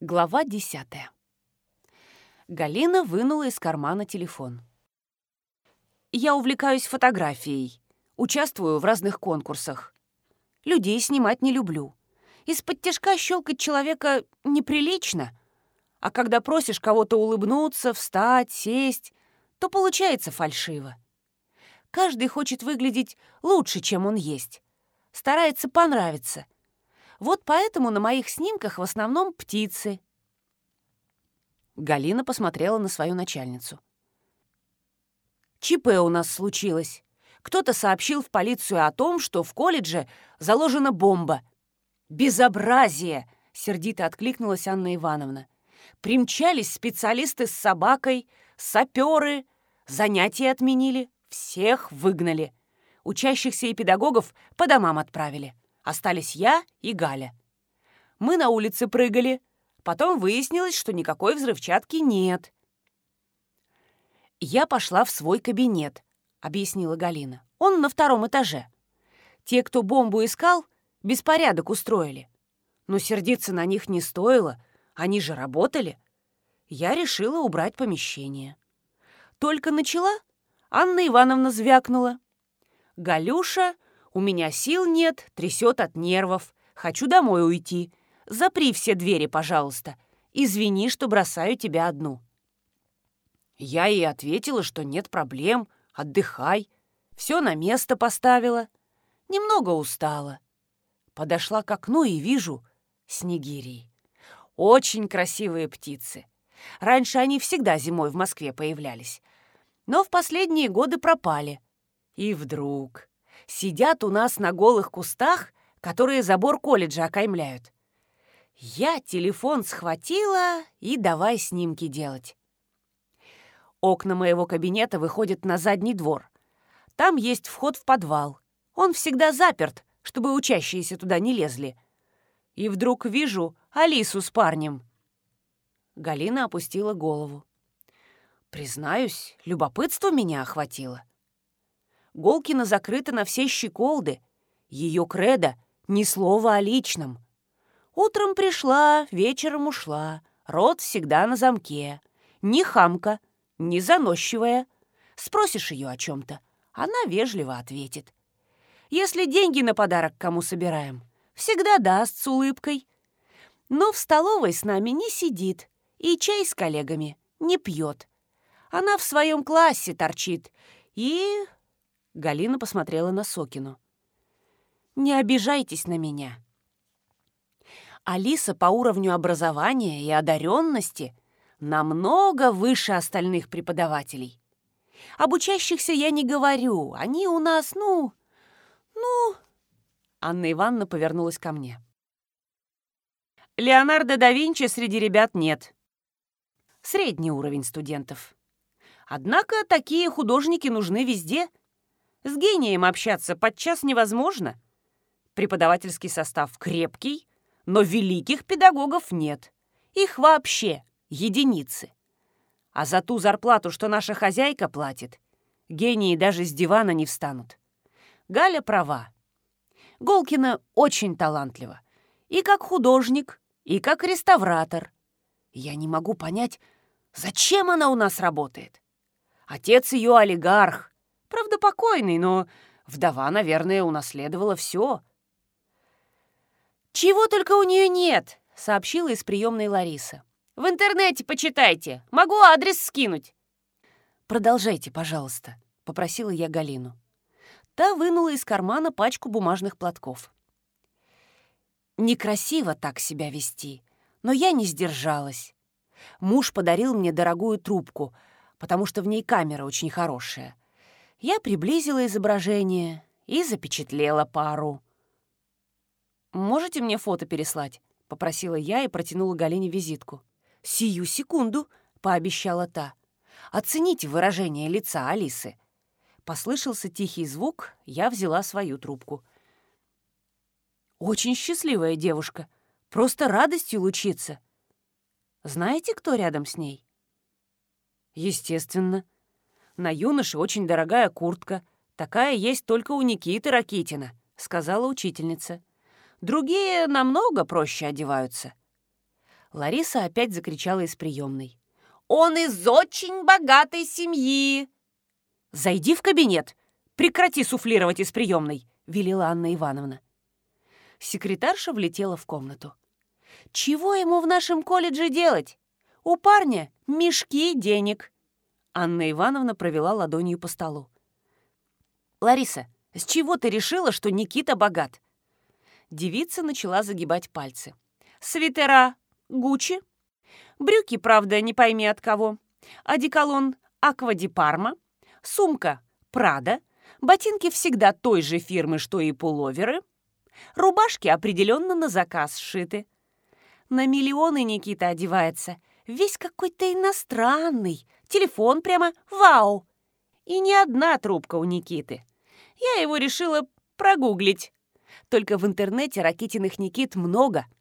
Глава десятая. Галина вынула из кармана телефон. «Я увлекаюсь фотографией, участвую в разных конкурсах. Людей снимать не люблю. Из-под тяжка щелкать человека неприлично, а когда просишь кого-то улыбнуться, встать, сесть, то получается фальшиво. Каждый хочет выглядеть лучше, чем он есть. Старается понравиться — вот поэтому на моих снимках в основном птицы. Галина посмотрела на свою начальницу. ЧП у нас случилось. Кто-то сообщил в полицию о том, что в колледже заложена бомба. «Безобразие!» — сердито откликнулась Анна Ивановна. «Примчались специалисты с собакой, саперы, занятия отменили, всех выгнали. Учащихся и педагогов по домам отправили. Остались я и Галя. Мы на улице прыгали. Потом выяснилось, что никакой взрывчатки нет. «Я пошла в свой кабинет», — объяснила Галина. «Он на втором этаже. Те, кто бомбу искал, беспорядок устроили. Но сердиться на них не стоило, они же работали. Я решила убрать помещение. Только начала, Анна Ивановна звякнула. Галюша у меня сил нет, трясет от нервов. Хочу домой уйти. Запри все двери, пожалуйста. Извини, что бросаю тебя одну». Я ей ответила, что нет проблем, отдыхай. Все на место поставила. Немного устала. Подошла к окну и вижу снегирий. Очень красивые птицы. Раньше они всегда зимой в Москве появлялись. Но в последние годы пропали. И вдруг сидят у нас на голых кустах, которые забор колледжа окаймляют. Я телефон схватила и давай снимки делать. Окна моего кабинета выходят на задний двор. Там есть вход в подвал. Он всегда заперт, чтобы учащиеся туда не лезли. И вдруг вижу Алису с парнем. Галина опустила голову. Признаюсь, любопытство меня охватило. Голкина закрыта на все щеколды. Ее кредо — ни слова о личном. Утром пришла, вечером ушла. Рот всегда на замке. Ни хамка, ни заносчивая. Спросишь ее о чем-то, она вежливо ответит. Если деньги на подарок кому собираем, всегда даст с улыбкой. Но в столовой с нами не сидит и чай с коллегами не пьет. Она в своем классе торчит и Галина посмотрела на Сокину. «Не обижайтесь на меня». Алиса по уровню образования и одаренности намного выше остальных преподавателей. Об учащихся я не говорю, они у нас, ну... ну...» Анна Ивановна повернулась ко мне. «Леонардо да Винчи среди ребят нет. Средний уровень студентов. Однако такие художники нужны везде, с гением общаться подчас невозможно. Преподавательский состав крепкий, но великих педагогов нет. Их вообще единицы. А за ту зарплату, что наша хозяйка платит, гении даже с дивана не встанут. Галя права. Голкина очень талантлива. И как художник, и как реставратор. Я не могу понять, зачем она у нас работает. Отец ее олигарх, Правда, покойный, но вдова, наверное, унаследовала все. «Чего только у нее нет!» — сообщила из приемной Лариса. «В интернете почитайте. Могу адрес скинуть». «Продолжайте, пожалуйста», — попросила я Галину. Та вынула из кармана пачку бумажных платков. Некрасиво так себя вести, но я не сдержалась. Муж подарил мне дорогую трубку, потому что в ней камера очень хорошая — я приблизила изображение и запечатлела пару. «Можете мне фото переслать?» — попросила я и протянула Галине визитку. «Сию секунду», — пообещала та. «Оцените выражение лица Алисы». Послышался тихий звук, я взяла свою трубку. «Очень счастливая девушка. Просто радостью лучится. Знаете, кто рядом с ней?» «Естественно», на юноше очень дорогая куртка. Такая есть только у Никиты Ракитина», — сказала учительница. «Другие намного проще одеваются». Лариса опять закричала из приемной. «Он из очень богатой семьи!» «Зайди в кабинет! Прекрати суфлировать из приемной!» — велела Анна Ивановна. Секретарша влетела в комнату. «Чего ему в нашем колледже делать? У парня мешки денег!» Анна Ивановна провела ладонью по столу. «Лариса, с чего ты решила, что Никита богат?» Девица начала загибать пальцы. «Свитера Гуччи. Брюки, правда, не пойми от кого. Одеколон Аква Ди Парма. Сумка Прада. Ботинки всегда той же фирмы, что и пуловеры. Рубашки определенно на заказ сшиты. На миллионы Никита одевается. Весь какой-то иностранный. Телефон прямо вау. И ни одна трубка у Никиты. Я его решила прогуглить. Только в интернете Ракитиных Никит много —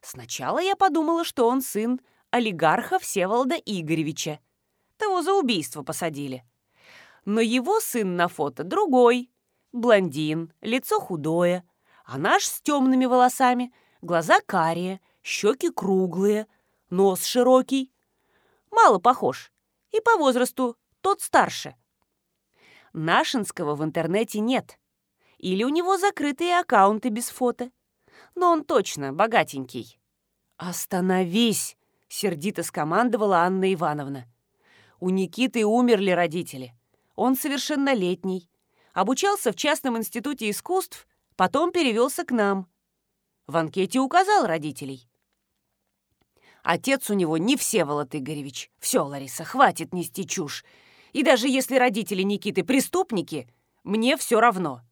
Сначала я подумала, что он сын олигарха Всеволода Игоревича. Того за убийство посадили. Но его сын на фото другой. Блондин, лицо худое, а наш с темными волосами, глаза карие, щеки круглые, нос широкий. Мало похож. И по возрасту тот старше. Нашинского в интернете нет. Или у него закрытые аккаунты без фото но он точно богатенький». «Остановись!» — сердито скомандовала Анна Ивановна. «У Никиты умерли родители. Он совершеннолетний. Обучался в частном институте искусств, потом перевелся к нам. В анкете указал родителей. Отец у него не Всеволод Игоревич. Все, Лариса, хватит нести чушь. И даже если родители Никиты преступники, мне все равно.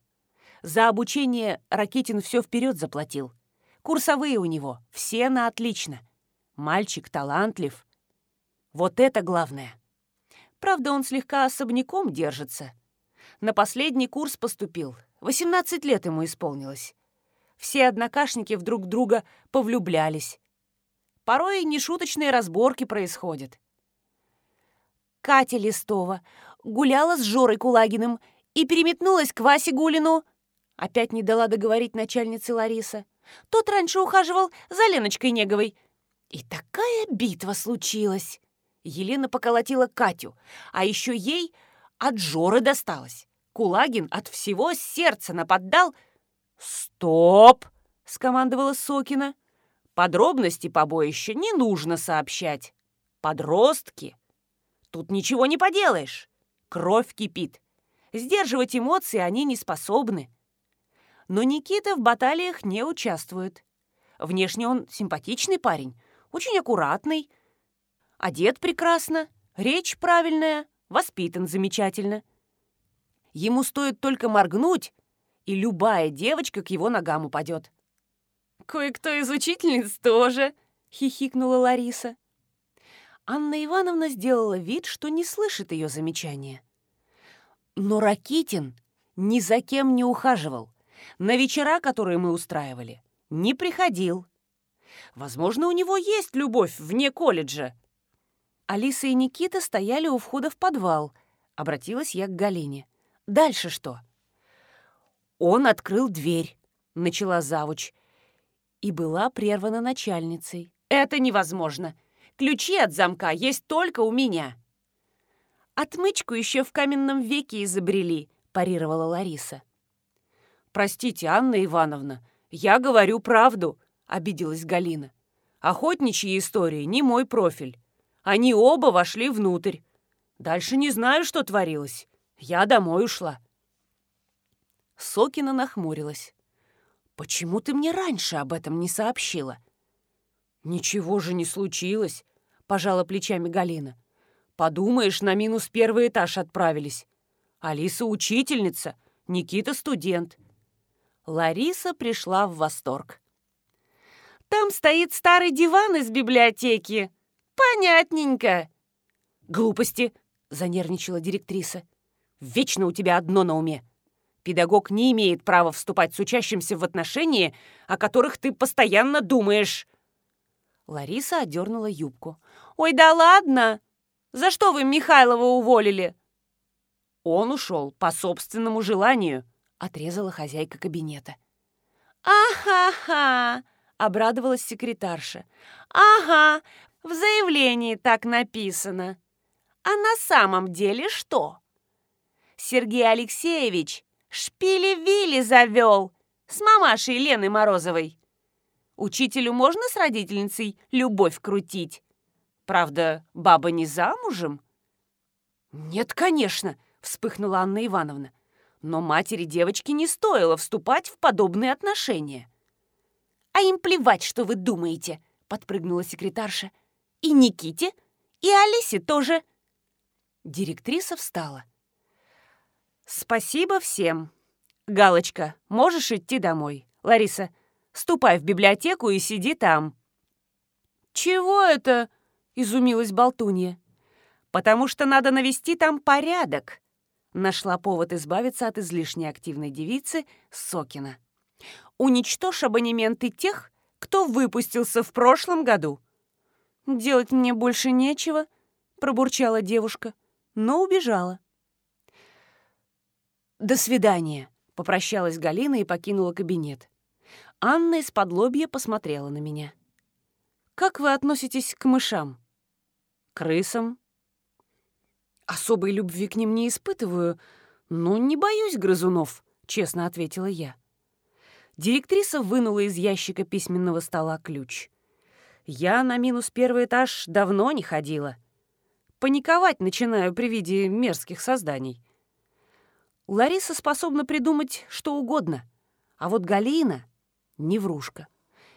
За обучение Ракитин все вперед заплатил. Курсовые у него, все на отлично. Мальчик талантлив. Вот это главное. Правда, он слегка особняком держится. На последний курс поступил. 18 лет ему исполнилось. Все однокашники вдруг друга повлюблялись. Порой нешуточные разборки происходят. Катя Листова гуляла с Жорой Кулагиным и переметнулась к Васе Гулину, Опять не дала договорить начальнице Лариса. Тот раньше ухаживал за Леночкой Неговой. И такая битва случилась. Елена поколотила Катю, а еще ей от Жоры досталось. Кулагин от всего сердца нападал. «Стоп!» — скомандовала Сокина. «Подробности побоища не нужно сообщать. Подростки. Тут ничего не поделаешь. Кровь кипит. Сдерживать эмоции они не способны. Но Никита в баталиях не участвует. Внешне он симпатичный парень, очень аккуратный, одет прекрасно, речь правильная, воспитан замечательно. Ему стоит только моргнуть, и любая девочка к его ногам упадет. «Кое-кто из учительниц тоже», — хихикнула Лариса. Анна Ивановна сделала вид, что не слышит ее замечания. Но Ракитин ни за кем не ухаживал на вечера, которые мы устраивали, не приходил. Возможно, у него есть любовь вне колледжа. Алиса и Никита стояли у входа в подвал. Обратилась я к Галине. Дальше что? Он открыл дверь, начала завуч, и была прервана начальницей. Это невозможно. Ключи от замка есть только у меня. Отмычку еще в каменном веке изобрели, парировала Лариса. «Простите, Анна Ивановна, я говорю правду», — обиделась Галина. «Охотничьи истории не мой профиль. Они оба вошли внутрь. Дальше не знаю, что творилось. Я домой ушла». Сокина нахмурилась. «Почему ты мне раньше об этом не сообщила?» «Ничего же не случилось», — пожала плечами Галина. «Подумаешь, на минус первый этаж отправились. Алиса учительница, Никита студент. Лариса пришла в восторг. «Там стоит старый диван из библиотеки. Понятненько». «Глупости», — занервничала директриса. «Вечно у тебя одно на уме. Педагог не имеет права вступать с учащимся в отношения, о которых ты постоянно думаешь». Лариса одернула юбку. «Ой, да ладно! За что вы Михайлова уволили?» Он ушел по собственному желанию отрезала хозяйка кабинета. «Ахаха! обрадовалась секретарша. «Ага, в заявлении так написано. А на самом деле что? Сергей Алексеевич шпили-вили завел с мамашей Леной Морозовой. Учителю можно с родительницей любовь крутить? Правда, баба не замужем?» «Нет, конечно», — вспыхнула Анна Ивановна. «Но матери девочки не стоило вступать в подобные отношения». «А им плевать, что вы думаете», — подпрыгнула секретарша. «И Никите, и Алисе тоже». Директриса встала. «Спасибо всем. Галочка, можешь идти домой. Лариса, ступай в библиотеку и сиди там». «Чего это?» — изумилась Болтунья. «Потому что надо навести там порядок», — нашла повод избавиться от излишне активной девицы Сокина. «Уничтожь абонементы тех, кто выпустился в прошлом году». «Делать мне больше нечего», — пробурчала девушка, но убежала. «До свидания», — попрощалась Галина и покинула кабинет. Анна из-под лобья посмотрела на меня. «Как вы относитесь к мышам?» «Крысам?» «Особой любви к ним не испытываю, но не боюсь грызунов», — честно ответила я. Директриса вынула из ящика письменного стола ключ. Я на минус первый этаж давно не ходила. Паниковать начинаю при виде мерзких созданий. Лариса способна придумать что угодно, а вот Галина — не врушка.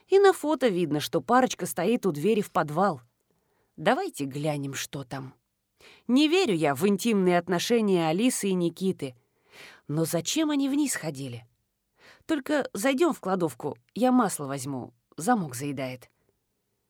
И на фото видно, что парочка стоит у двери в подвал. Давайте глянем, что там. Не верю я в интимные отношения Алисы и Никиты. Но зачем они вниз ходили? Только зайдем в кладовку, я масло возьму, замок заедает.